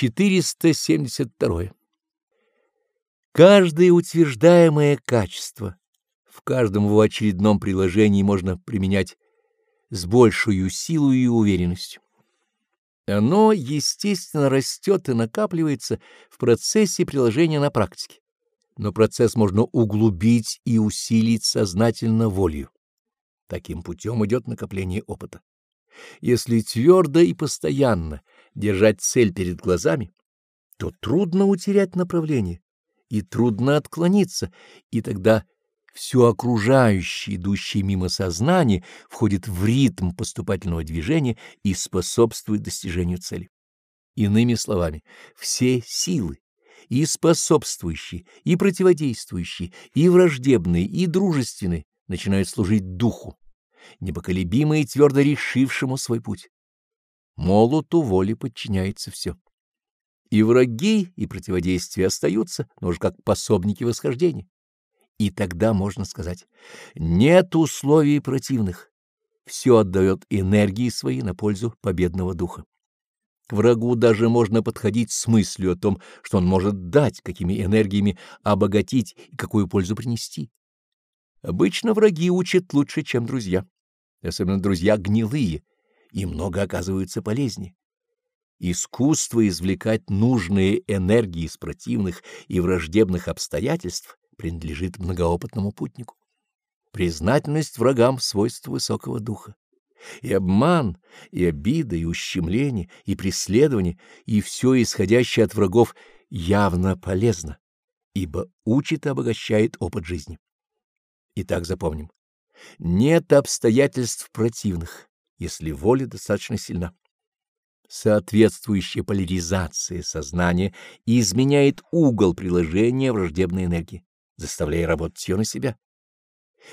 472. Каждое утверждаемое качество в каждом его очередном приложении можно применять с большей силой и уверенностью. Оно, естественно, растет и накапливается в процессе приложения на практике, но процесс можно углубить и усилить сознательно волею. Таким путем идет накопление опыта. Если твердо и постоянно держать цель перед глазами, то трудно утерять направление и трудно отклониться, и тогда все окружающее, идущее мимо сознания, входит в ритм поступательного движения и способствует достижению цели. Иными словами, все силы, и способствующие, и противодействующие, и враждебные, и дружественные, начинают служить духу, непоколебимо и твердо решившему свой путь. Молоту воли подчиняется все. И враги, и противодействия остаются, но уже как пособники восхождения. И тогда можно сказать, нет условий противных, все отдает энергии свои на пользу победного духа. К врагу даже можно подходить с мыслью о том, что он может дать, какими энергиями обогатить и какую пользу принести. Обычно враги учат лучше, чем друзья, особенно друзья гнилые, и много оказываются полезнее. Искусство извлекать нужные энергии из противных и враждебных обстоятельств принадлежит многоопытному путнику. Признательность врагам — свойство высокого духа. И обман, и обида, и ущемление, и преследование, и все исходящее от врагов явно полезно, ибо учит и обогащает опыт жизни. Итак, запомним. Нет обстоятельств противных, если воля достаточно сильна. Соответствующая поляризация сознания изменяет угол приложения враждебной энергии, заставляя работать ее на себя.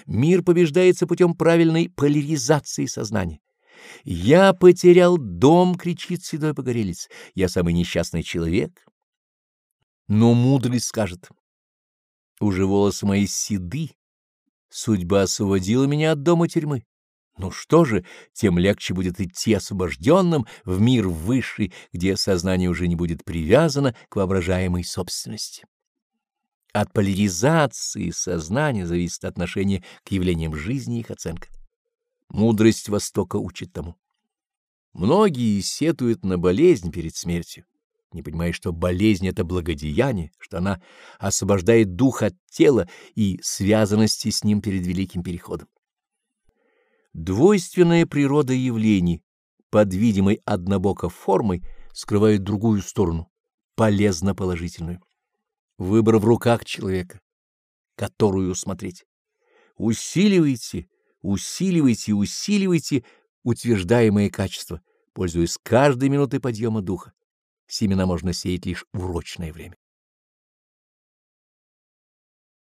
Мир побеждается путем правильной поляризации сознания. «Я потерял дом!» — кричит седой погорелец. «Я самый несчастный человек!» Но мудрый скажет, «Уже волосы мои седы, судьба освободила меня от дома тюрьмы. Ну что же, тем легче будет идти освобожденным в мир высший, где сознание уже не будет привязано к воображаемой собственности. От поляризации сознания зависит отношение к явлениям жизни и их оценка. Мудрость Востока учит тому. Многие сетуют на болезнь перед смертью, не понимая, что болезнь — это благодеяние, что она освобождает дух от тела и связанности с ним перед великим переходом. Двойственная природа явлений под видимой однобоко формой скрывает другую сторону, полезно положительную. Выбор в руках человека, которую смотреть. Усиливайте, усиливайте, усиливайте утверждаемые качества, пользуясь каждой минутой подъема духа. Семена можно сеять лишь в урочное время.